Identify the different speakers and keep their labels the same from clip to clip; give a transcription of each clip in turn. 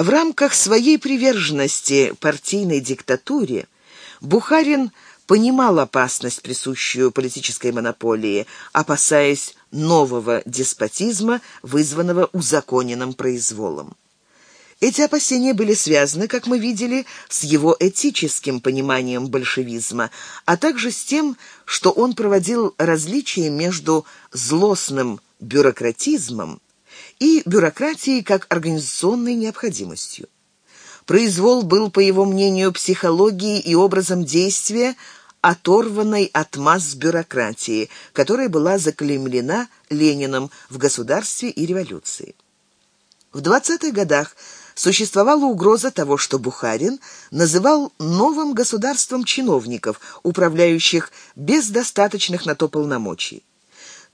Speaker 1: В рамках своей приверженности партийной диктатуре Бухарин понимал опасность, присущую политической монополии, опасаясь нового деспотизма, вызванного узаконенным произволом. Эти опасения были связаны, как мы видели, с его этическим пониманием большевизма, а также с тем, что он проводил различия между злостным бюрократизмом и бюрократией как организационной необходимостью. Произвол был, по его мнению, психологией и образом действия, оторванной от масс бюрократии, которая была заклеймлена Лениным в государстве и революции. В 20-х годах существовала угроза того, что Бухарин называл новым государством чиновников, управляющих без достаточных на то полномочий.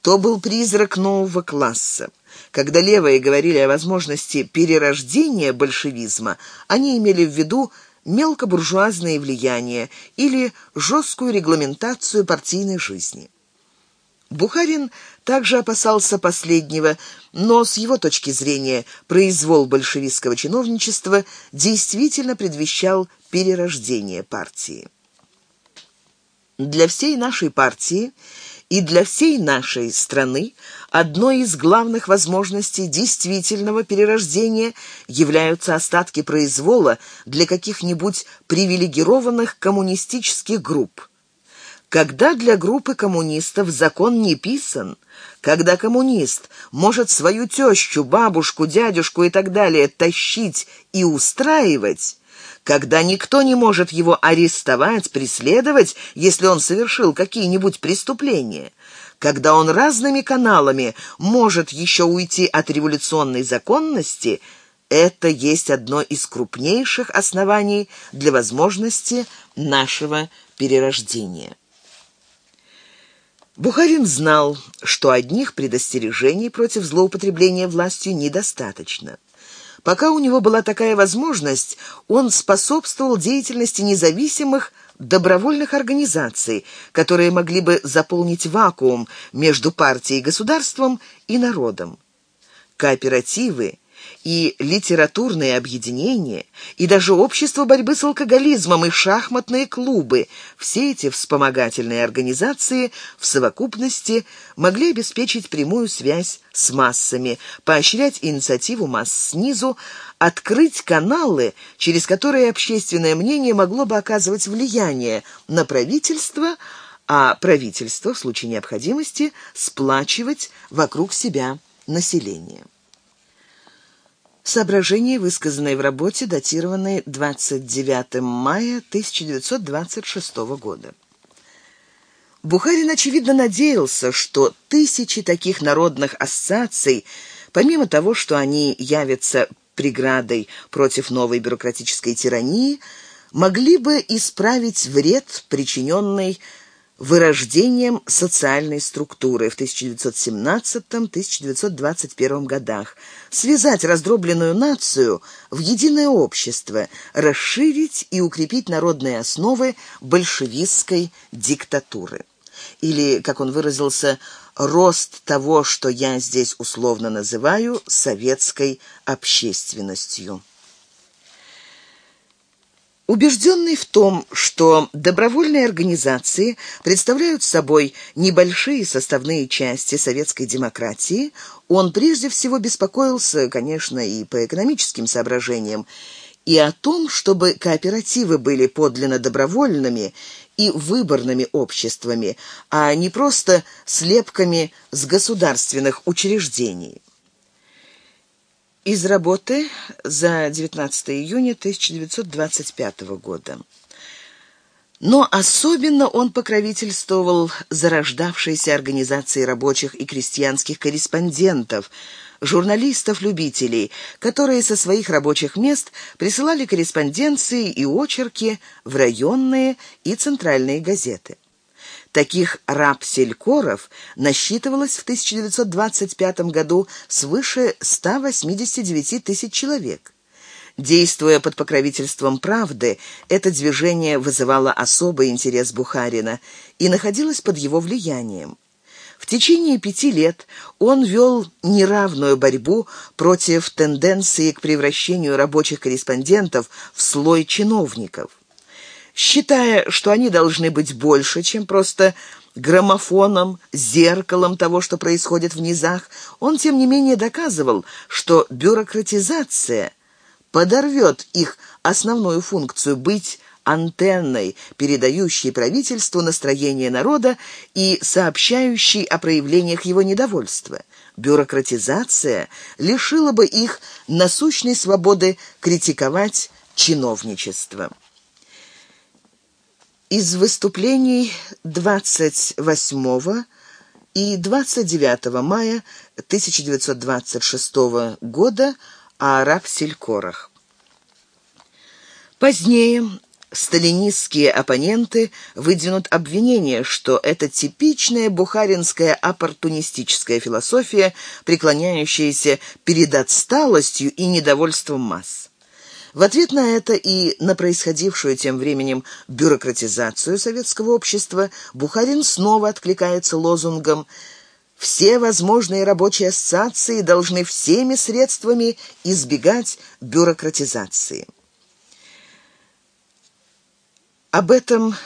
Speaker 1: То был призрак нового класса. Когда левые говорили о возможности перерождения большевизма, они имели в виду мелкобуржуазное влияние или жесткую регламентацию партийной жизни. Бухарин также опасался последнего, но с его точки зрения произвол большевистского чиновничества действительно предвещал перерождение партии. Для всей нашей партии и для всей нашей страны одной из главных возможностей действительного перерождения являются остатки произвола для каких-нибудь привилегированных коммунистических групп. Когда для группы коммунистов закон не писан, когда коммунист может свою тещу, бабушку, дядюшку и так далее тащить и устраивать, когда никто не может его арестовать, преследовать, если он совершил какие-нибудь преступления, когда он разными каналами может еще уйти от революционной законности, это есть одно из крупнейших оснований для возможности нашего перерождения. Бухарин знал, что одних предостережений против злоупотребления властью недостаточно. Пока у него была такая возможность, он способствовал деятельности независимых добровольных организаций, которые могли бы заполнить вакуум между партией государством и народом. Кооперативы и литературные объединения, и даже общество борьбы с алкоголизмом и шахматные клубы. Все эти вспомогательные организации в совокупности могли обеспечить прямую связь с массами, поощрять инициативу масс снизу, открыть каналы, через которые общественное мнение могло бы оказывать влияние на правительство, а правительство в случае необходимости сплачивать вокруг себя население. Соображения, высказанные в работе, датированной 29 мая 1926 года. Бухарин, очевидно, надеялся, что тысячи таких народных ассоциаций, помимо того, что они явятся преградой против новой бюрократической тирании, могли бы исправить вред, причиненный вырождением социальной структуры в 1917-1921 годах, связать раздробленную нацию в единое общество, расширить и укрепить народные основы большевистской диктатуры. Или, как он выразился, рост того, что я здесь условно называю советской общественностью. Убежденный в том, что добровольные организации представляют собой небольшие составные части советской демократии, он прежде всего беспокоился, конечно, и по экономическим соображениям, и о том, чтобы кооперативы были подлинно добровольными и выборными обществами, а не просто слепками с государственных учреждений. Из работы за 19 июня 1925 года. Но особенно он покровительствовал зарождавшейся организации рабочих и крестьянских корреспондентов, журналистов-любителей, которые со своих рабочих мест присылали корреспонденции и очерки в районные и центральные газеты. Таких раб-селькоров насчитывалось в 1925 году свыше 189 тысяч человек. Действуя под покровительством правды, это движение вызывало особый интерес Бухарина и находилось под его влиянием. В течение пяти лет он вел неравную борьбу против тенденции к превращению рабочих корреспондентов в слой чиновников. Считая, что они должны быть больше, чем просто граммофоном, зеркалом того, что происходит в низах, он, тем не менее, доказывал, что бюрократизация подорвет их основную функцию быть антенной, передающей правительству настроение народа и сообщающей о проявлениях его недовольства. Бюрократизация лишила бы их насущной свободы критиковать чиновничество. Из выступлений 28 и 29 мая 1926 года о раб-селькорах. Позднее сталинистские оппоненты выдвинут обвинение, что это типичная бухаринская оппортунистическая философия, преклоняющаяся перед отсталостью и недовольством масс. В ответ на это и на происходившую тем временем бюрократизацию советского общества Бухарин снова откликается лозунгом «Все возможные рабочие ассоциации должны всеми средствами избегать бюрократизации». Об этом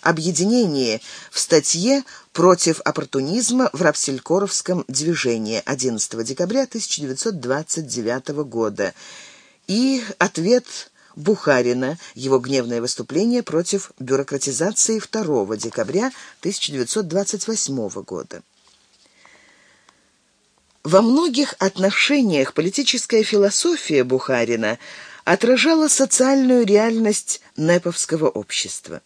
Speaker 1: объединении в статье «Против оппортунизма в рабселькоровском движении» 11 декабря 1929 года – и ответ Бухарина, его гневное выступление против бюрократизации 2 декабря 1928 года. Во многих отношениях политическая философия Бухарина отражала социальную реальность неповского общества.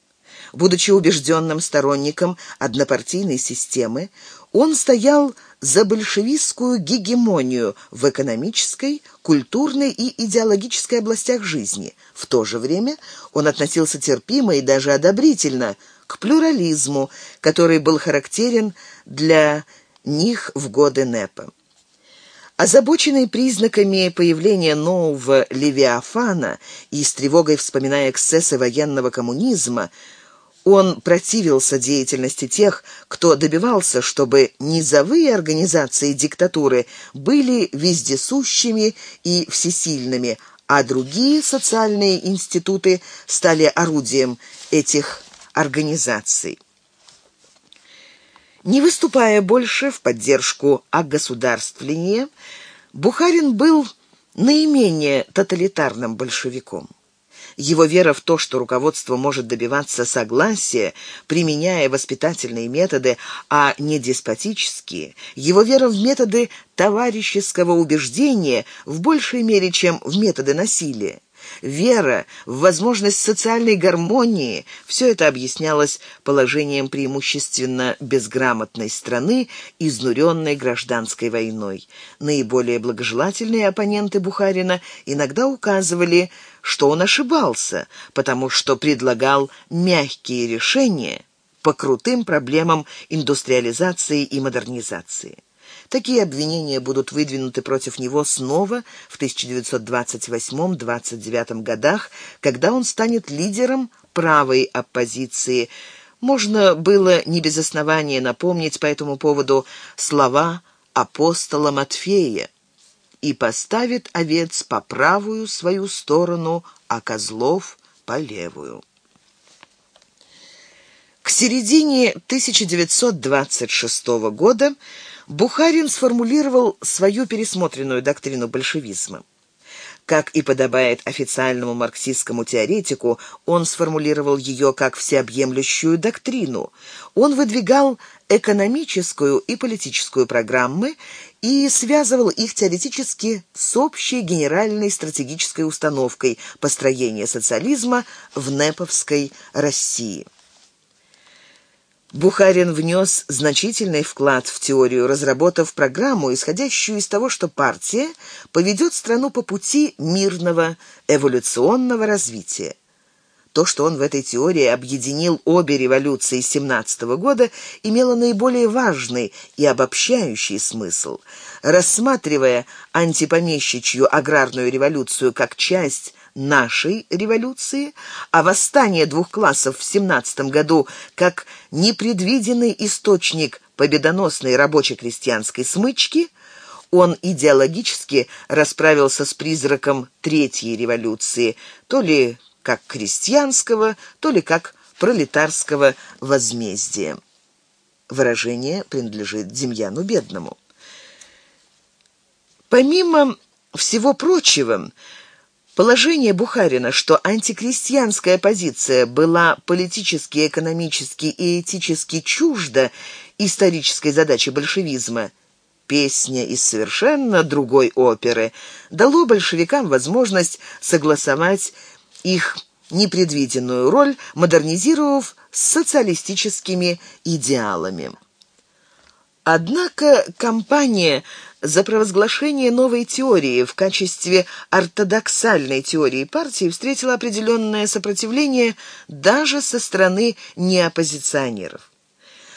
Speaker 1: Будучи убежденным сторонником однопартийной системы, он стоял за большевистскую гегемонию в экономической, культурной и идеологической областях жизни. В то же время он относился терпимо и даже одобрительно к плюрализму, который был характерен для них в годы НЭПа. Озабоченный признаками появления нового Левиафана и с тревогой вспоминая эксцессы военного коммунизма, он противился деятельности тех, кто добивался, чтобы низовые организации диктатуры были вездесущими и всесильными, а другие социальные институты стали орудием этих организаций. Не выступая больше в поддержку огосударствления, Бухарин был наименее тоталитарным большевиком. Его вера в то, что руководство может добиваться согласия, применяя воспитательные методы, а не деспотические, его вера в методы товарищеского убеждения в большей мере, чем в методы насилия, Вера в возможность социальной гармонии – все это объяснялось положением преимущественно безграмотной страны, изнуренной гражданской войной. Наиболее благожелательные оппоненты Бухарина иногда указывали, что он ошибался, потому что предлагал мягкие решения по крутым проблемам индустриализации и модернизации. Такие обвинения будут выдвинуты против него снова в 1928-29 годах, когда он станет лидером правой оппозиции. Можно было не без основания напомнить по этому поводу слова апостола Матфея и поставит овец по правую свою сторону, а козлов по левую. К середине 1926 года Бухарин сформулировал свою пересмотренную доктрину большевизма. Как и подобает официальному марксистскому теоретику, он сформулировал ее как всеобъемлющую доктрину. Он выдвигал экономическую и политическую программы и связывал их теоретически с общей генеральной стратегической установкой построения социализма в неповской России. Бухарин внес значительный вклад в теорию, разработав программу, исходящую из того, что партия поведет страну по пути мирного эволюционного развития. То, что он в этой теории объединил обе революции 17 года, имело наиболее важный и обобщающий смысл. Рассматривая антипомещичью аграрную революцию как часть нашей революции, а восстание двух классов в 17 году как непредвиденный источник победоносной рабоче-крестьянской смычки, он идеологически расправился с призраком Третьей революции, то ли как крестьянского, то ли как пролетарского возмездия. Выражение принадлежит Демьяну Бедному. Помимо всего прочего, Положение Бухарина, что антикрестьянская позиция была политически, экономически и этически чужда исторической задачи большевизма, песня из совершенно другой оперы, дало большевикам возможность согласовать их непредвиденную роль, модернизировав социалистическими идеалами. Однако кампания за провозглашение новой теории в качестве ортодоксальной теории партии встретила определенное сопротивление даже со стороны неоппозиционеров.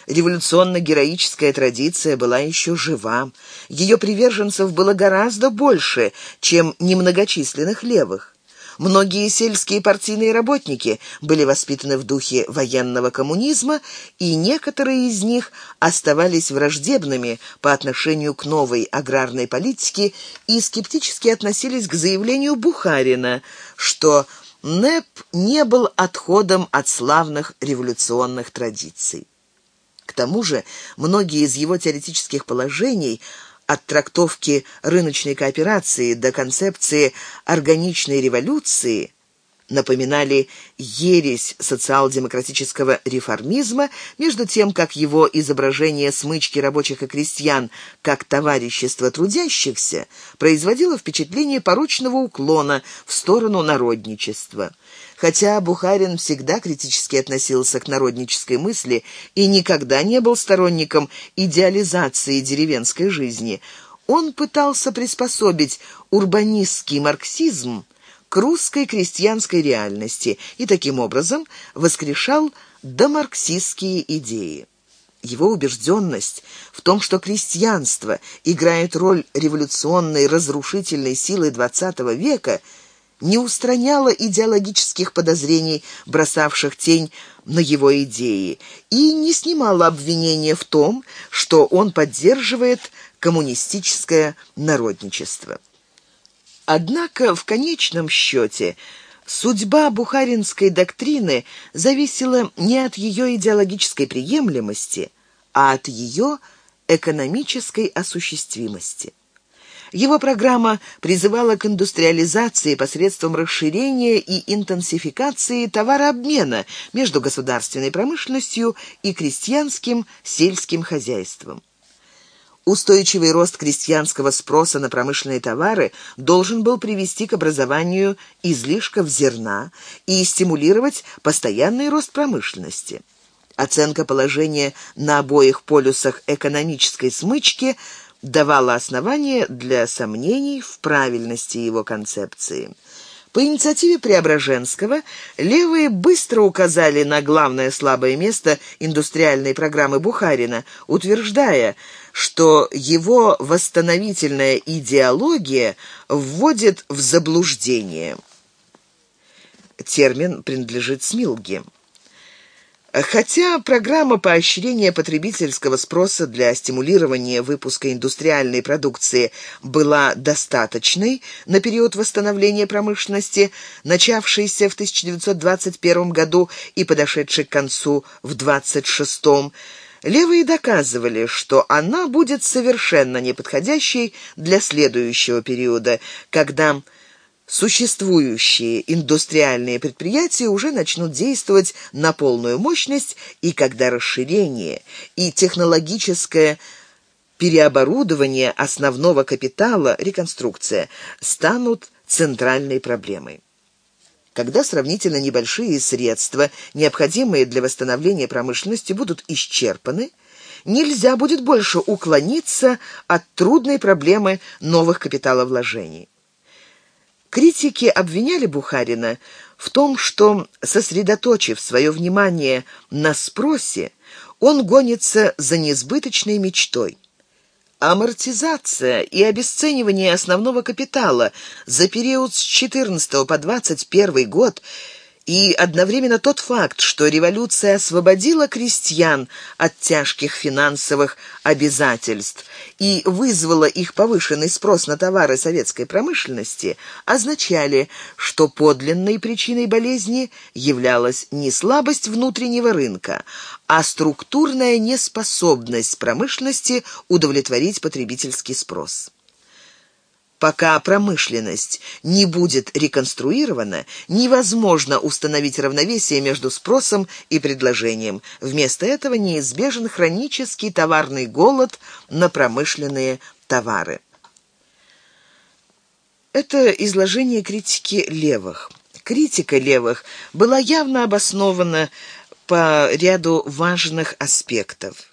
Speaker 1: Революционно-героическая традиция была еще жива. Ее приверженцев было гораздо больше, чем немногочисленных левых. Многие сельские партийные работники были воспитаны в духе военного коммунизма, и некоторые из них оставались враждебными по отношению к новой аграрной политике и скептически относились к заявлению Бухарина, что НЭП не был отходом от славных революционных традиций. К тому же многие из его теоретических положений – от трактовки рыночной кооперации до концепции органичной революции напоминали ересь социал-демократического реформизма, между тем, как его изображение смычки рабочих и крестьян как товарищество трудящихся производило впечатление порочного уклона в сторону народничества. Хотя Бухарин всегда критически относился к народнической мысли и никогда не был сторонником идеализации деревенской жизни, он пытался приспособить урбанистский марксизм к русской крестьянской реальности и таким образом воскрешал домарксистские идеи. Его убежденность в том, что крестьянство играет роль революционной разрушительной силы XX века – не устраняла идеологических подозрений, бросавших тень на его идеи, и не снимала обвинения в том, что он поддерживает коммунистическое народничество. Однако в конечном счете судьба бухаринской доктрины зависела не от ее идеологической приемлемости, а от ее экономической осуществимости. Его программа призывала к индустриализации посредством расширения и интенсификации товарообмена между государственной промышленностью и крестьянским сельским хозяйством. Устойчивый рост крестьянского спроса на промышленные товары должен был привести к образованию излишков зерна и стимулировать постоянный рост промышленности. Оценка положения на обоих полюсах экономической смычки – давало основания для сомнений в правильности его концепции. По инициативе Преображенского левые быстро указали на главное слабое место индустриальной программы Бухарина, утверждая, что его восстановительная идеология вводит в заблуждение. Термин принадлежит Смилге. Хотя программа поощрения потребительского спроса для стимулирования выпуска индустриальной продукции была достаточной на период восстановления промышленности, начавшейся в 1921 году и подошедшей к концу в 1926 Левые доказывали, что она будет совершенно неподходящей для следующего периода, когда существующие индустриальные предприятия уже начнут действовать на полную мощность, и когда расширение и технологическое переоборудование основного капитала, реконструкция, станут центральной проблемой. Когда сравнительно небольшие средства, необходимые для восстановления промышленности, будут исчерпаны, нельзя будет больше уклониться от трудной проблемы новых капиталовложений. Критики обвиняли Бухарина в том, что, сосредоточив свое внимание на спросе, он гонится за несбыточной мечтой. Амортизация и обесценивание основного капитала за период с 14 по 21 год И одновременно тот факт, что революция освободила крестьян от тяжких финансовых обязательств и вызвала их повышенный спрос на товары советской промышленности, означали, что подлинной причиной болезни являлась не слабость внутреннего рынка, а структурная неспособность промышленности удовлетворить потребительский спрос. Пока промышленность не будет реконструирована, невозможно установить равновесие между спросом и предложением. Вместо этого неизбежен хронический товарный голод на промышленные товары. Это изложение критики левых. Критика левых была явно обоснована по ряду важных аспектов.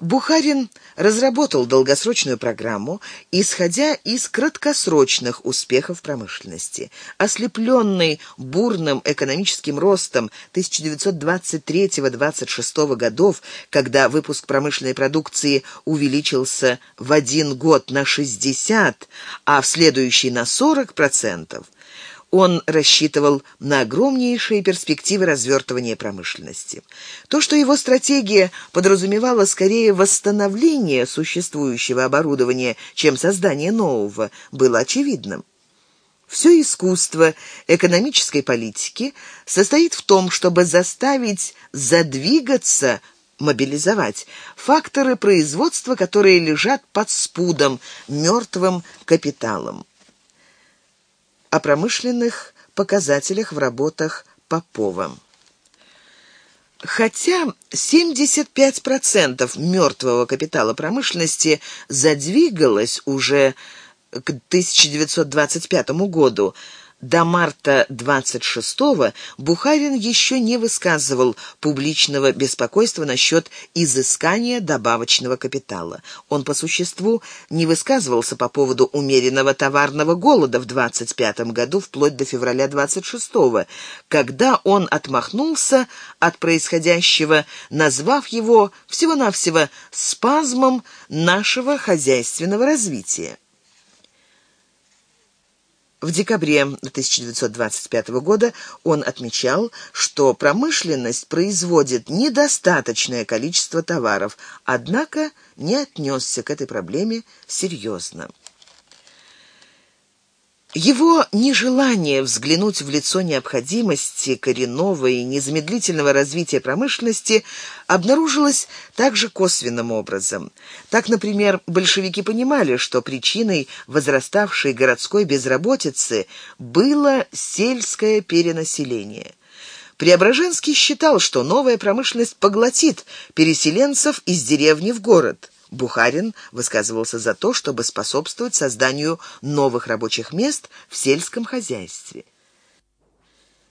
Speaker 1: Бухарин разработал долгосрочную программу, исходя из краткосрочных успехов промышленности. Ослепленный бурным экономическим ростом 1923-26 годов, когда выпуск промышленной продукции увеличился в один год на 60, а в следующий на 40%, он рассчитывал на огромнейшие перспективы развертывания промышленности. То, что его стратегия подразумевала скорее восстановление существующего оборудования, чем создание нового, было очевидным. Все искусство экономической политики состоит в том, чтобы заставить задвигаться мобилизовать факторы производства, которые лежат под спудом, мертвым капиталом о промышленных показателях в работах Попова. Хотя 75% мертвого капитала промышленности задвигалось уже к 1925 году, до марта 26-го Бухарин еще не высказывал публичного беспокойства насчет изыскания добавочного капитала. Он по существу не высказывался по поводу умеренного товарного голода в 25 году вплоть до февраля 26-го, когда он отмахнулся от происходящего, назвав его всего-навсего спазмом нашего хозяйственного развития. В декабре 1925 года он отмечал, что промышленность производит недостаточное количество товаров, однако не отнесся к этой проблеме серьезно. Его нежелание взглянуть в лицо необходимости коренного и незамедлительного развития промышленности обнаружилось также косвенным образом. Так, например, большевики понимали, что причиной возраставшей городской безработицы было сельское перенаселение. Преображенский считал, что новая промышленность поглотит переселенцев из деревни в город – Бухарин высказывался за то, чтобы способствовать созданию новых рабочих мест в сельском хозяйстве.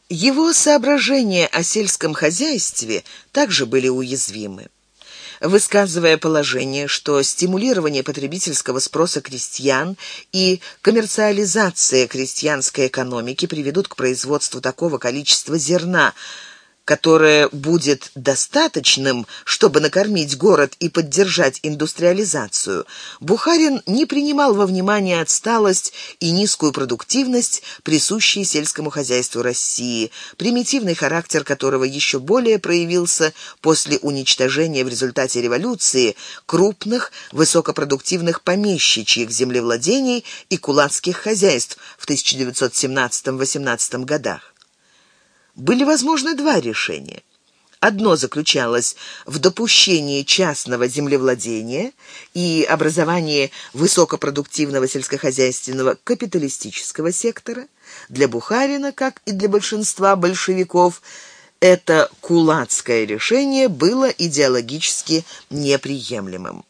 Speaker 1: Его соображения о сельском хозяйстве также были уязвимы. Высказывая положение, что стимулирование потребительского спроса крестьян и коммерциализация крестьянской экономики приведут к производству такого количества зерна – которое будет достаточным, чтобы накормить город и поддержать индустриализацию, Бухарин не принимал во внимание отсталость и низкую продуктивность, присущие сельскому хозяйству России, примитивный характер которого еще более проявился после уничтожения в результате революции крупных высокопродуктивных помещичьих землевладений и кулацких хозяйств в 1917-18 годах были возможны два решения. Одно заключалось в допущении частного землевладения и образовании высокопродуктивного сельскохозяйственного капиталистического сектора. Для Бухарина, как и для большинства большевиков, это кулацкое решение было идеологически неприемлемым.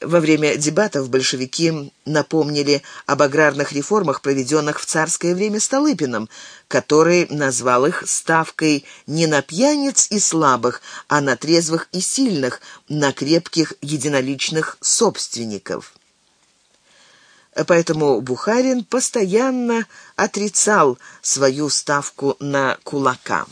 Speaker 1: Во время дебатов большевики напомнили об аграрных реформах, проведенных в царское время Столыпиным, который назвал их ставкой не на пьяниц и слабых, а на трезвых и сильных, на крепких единоличных собственников. Поэтому Бухарин постоянно отрицал свою ставку на кулака.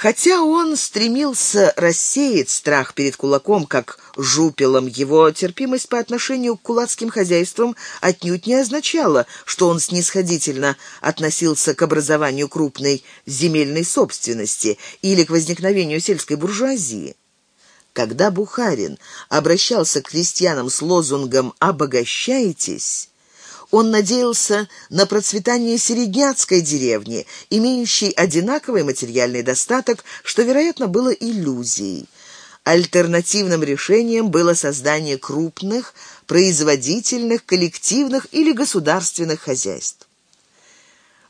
Speaker 1: Хотя он стремился рассеять страх перед кулаком как жупелом, его терпимость по отношению к кулацким хозяйствам отнюдь не означала, что он снисходительно относился к образованию крупной земельной собственности или к возникновению сельской буржуазии. Когда Бухарин обращался к крестьянам с лозунгом «обогащайтесь», он надеялся на процветание середняцкой деревни, имеющей одинаковый материальный достаток, что, вероятно, было иллюзией. Альтернативным решением было создание крупных, производительных, коллективных или государственных хозяйств.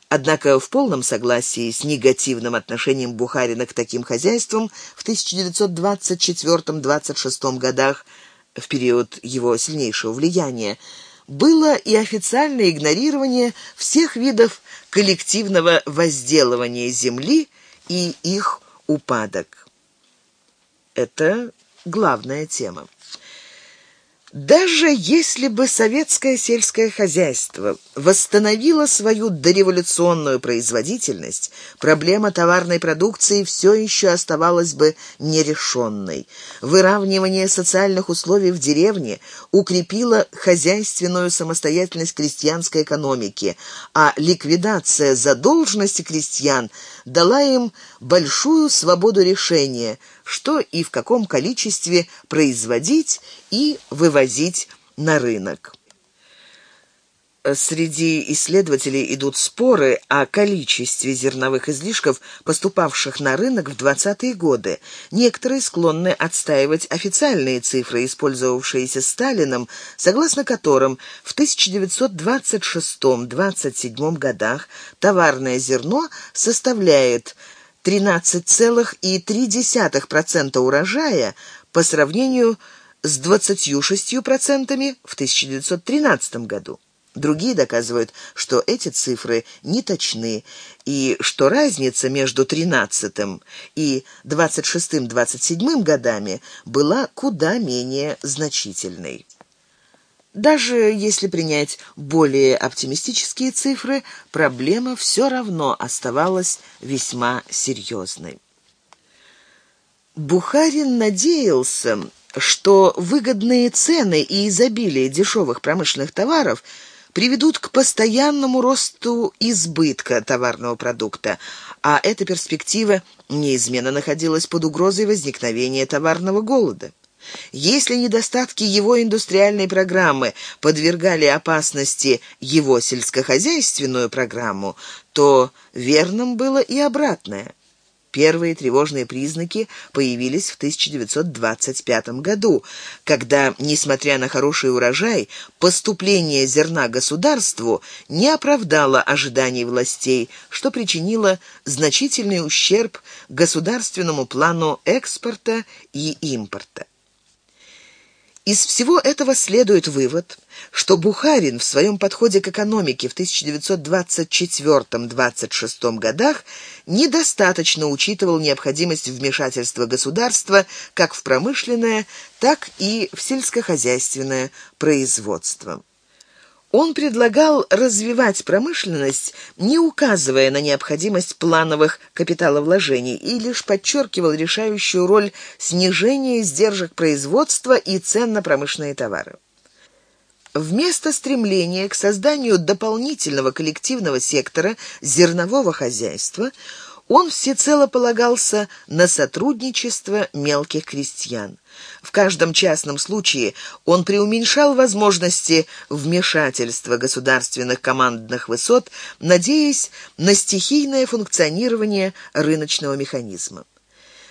Speaker 1: Однако в полном согласии с негативным отношением Бухарина к таким хозяйствам в 1924-26 годах, в период его сильнейшего влияния, было и официальное игнорирование всех видов коллективного возделывания земли и их упадок. Это главная тема. Даже если бы советское сельское хозяйство восстановило свою дореволюционную производительность, проблема товарной продукции все еще оставалась бы нерешенной. Выравнивание социальных условий в деревне укрепило хозяйственную самостоятельность крестьянской экономики, а ликвидация задолженности крестьян дала им большую свободу решения, что и в каком количестве производить и вывозить на рынок. Среди исследователей идут споры о количестве зерновых излишков, поступавших на рынок в 20-е годы. Некоторые склонны отстаивать официальные цифры, использовавшиеся Сталином, согласно которым в 1926-27 годах товарное зерно составляет 13,3% урожая по сравнению с 26% в 1913 году. Другие доказывают, что эти цифры не точны и что разница между 13 и 26-27 годами была куда менее значительной. Даже если принять более оптимистические цифры, проблема все равно оставалась весьма серьезной. Бухарин надеялся, что выгодные цены и изобилие дешевых промышленных товаров – приведут к постоянному росту избытка товарного продукта, а эта перспектива неизменно находилась под угрозой возникновения товарного голода. Если недостатки его индустриальной программы подвергали опасности его сельскохозяйственную программу, то верным было и обратное – Первые тревожные признаки появились в 1925 году, когда, несмотря на хороший урожай, поступление зерна государству не оправдало ожиданий властей, что причинило значительный ущерб государственному плану экспорта и импорта. Из всего этого следует вывод, что Бухарин в своем подходе к экономике в 1924-26 годах недостаточно учитывал необходимость вмешательства государства как в промышленное, так и в сельскохозяйственное производство. Он предлагал развивать промышленность, не указывая на необходимость плановых капиталовложений, и лишь подчеркивал решающую роль снижения издержек производства и цен на промышленные товары. Вместо стремления к созданию дополнительного коллективного сектора зернового хозяйства он всецело полагался на сотрудничество мелких крестьян. В каждом частном случае он преуменьшал возможности вмешательства государственных командных высот, надеясь на стихийное функционирование рыночного механизма.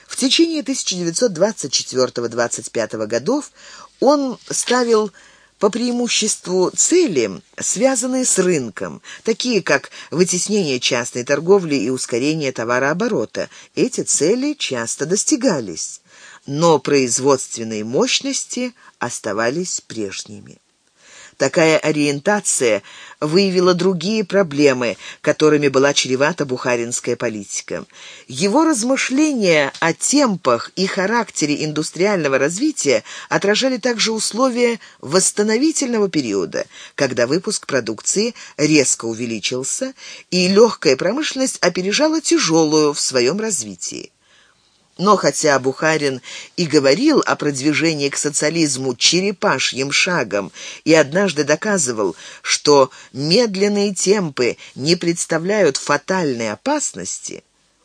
Speaker 1: В течение 1924-25 годов он ставил по преимуществу цели, связанные с рынком, такие как вытеснение частной торговли и ускорение товарооборота. Эти цели часто достигались, но производственные мощности оставались прежними. Такая ориентация выявила другие проблемы, которыми была чревата бухаринская политика. Его размышления о темпах и характере индустриального развития отражали также условия восстановительного периода, когда выпуск продукции резко увеличился и легкая промышленность опережала тяжелую в своем развитии. Но хотя Бухарин и говорил о продвижении к социализму черепашьим шагом и однажды доказывал, что медленные темпы не представляют фатальной опасности,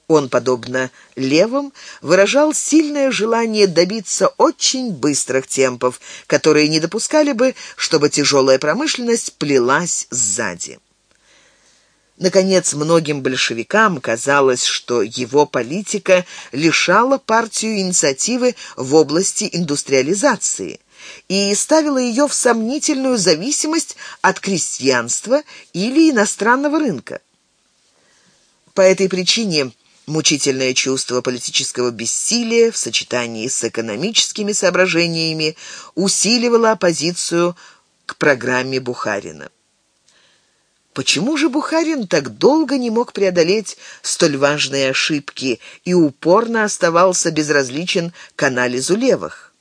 Speaker 1: он, подобно левым, выражал сильное желание добиться очень быстрых темпов, которые не допускали бы, чтобы тяжелая промышленность плелась сзади. Наконец, многим большевикам казалось, что его политика лишала партию инициативы в области индустриализации и ставила ее в сомнительную зависимость от крестьянства или иностранного рынка. По этой причине мучительное чувство политического бессилия в сочетании с экономическими соображениями усиливало оппозицию к программе Бухарина. Почему же Бухарин так долго не мог преодолеть столь важные ошибки и упорно оставался безразличен к анализу левых?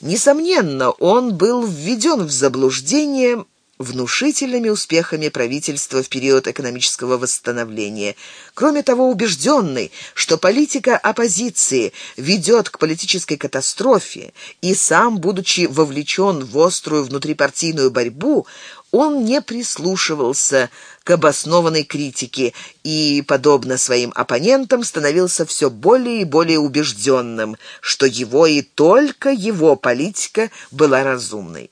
Speaker 1: Несомненно, он был введен в заблуждение внушительными успехами правительства в период экономического восстановления. Кроме того, убежденный, что политика оппозиции ведет к политической катастрофе, и сам, будучи вовлечен в острую внутрипартийную борьбу, он не прислушивался к обоснованной критике и, подобно своим оппонентам, становился все более и более убежденным, что его и только его политика была разумной.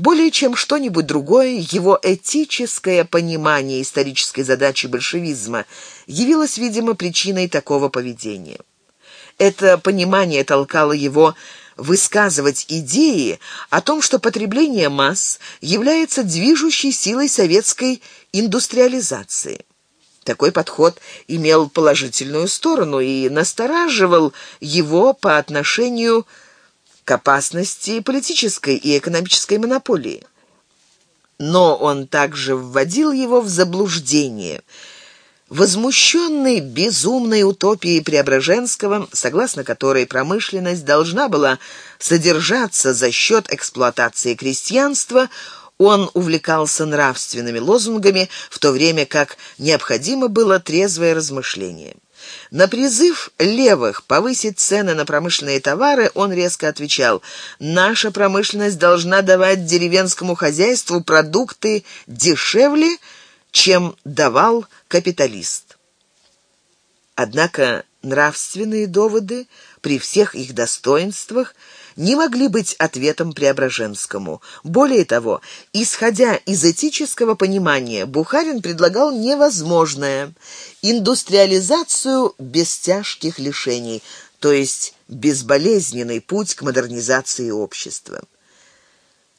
Speaker 1: Более чем что-нибудь другое, его этическое понимание исторической задачи большевизма явилось, видимо, причиной такого поведения. Это понимание толкало его высказывать идеи о том, что потребление масс является движущей силой советской индустриализации. Такой подход имел положительную сторону и настораживал его по отношению к к опасности политической и экономической монополии. Но он также вводил его в заблуждение. Возмущенный безумной утопией Преображенского, согласно которой промышленность должна была содержаться за счет эксплуатации крестьянства, он увлекался нравственными лозунгами, в то время как необходимо было трезвое размышление. На призыв левых повысить цены на промышленные товары он резко отвечал «Наша промышленность должна давать деревенскому хозяйству продукты дешевле, чем давал капиталист». Однако нравственные доводы при всех их достоинствах не могли быть ответом Преображенскому. Более того, исходя из этического понимания, Бухарин предлагал невозможное – индустриализацию без тяжких лишений, то есть безболезненный путь к модернизации общества.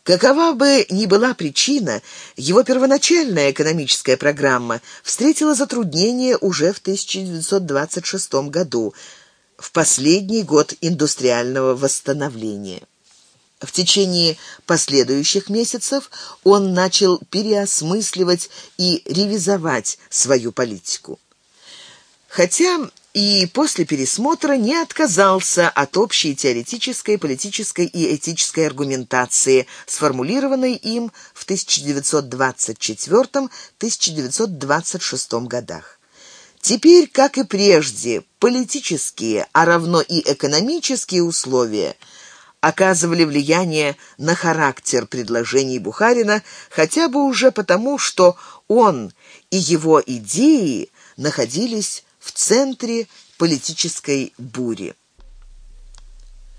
Speaker 1: Какова бы ни была причина, его первоначальная экономическая программа встретила затруднения уже в 1926 году – в последний год индустриального восстановления. В течение последующих месяцев он начал переосмысливать и ревизовать свою политику. Хотя и после пересмотра не отказался от общей теоретической, политической и этической аргументации, сформулированной им в 1924-1926 годах. Теперь, как и прежде, политические, а равно и экономические условия оказывали влияние на характер предложений Бухарина, хотя бы уже потому, что он и его идеи находились в центре политической бури.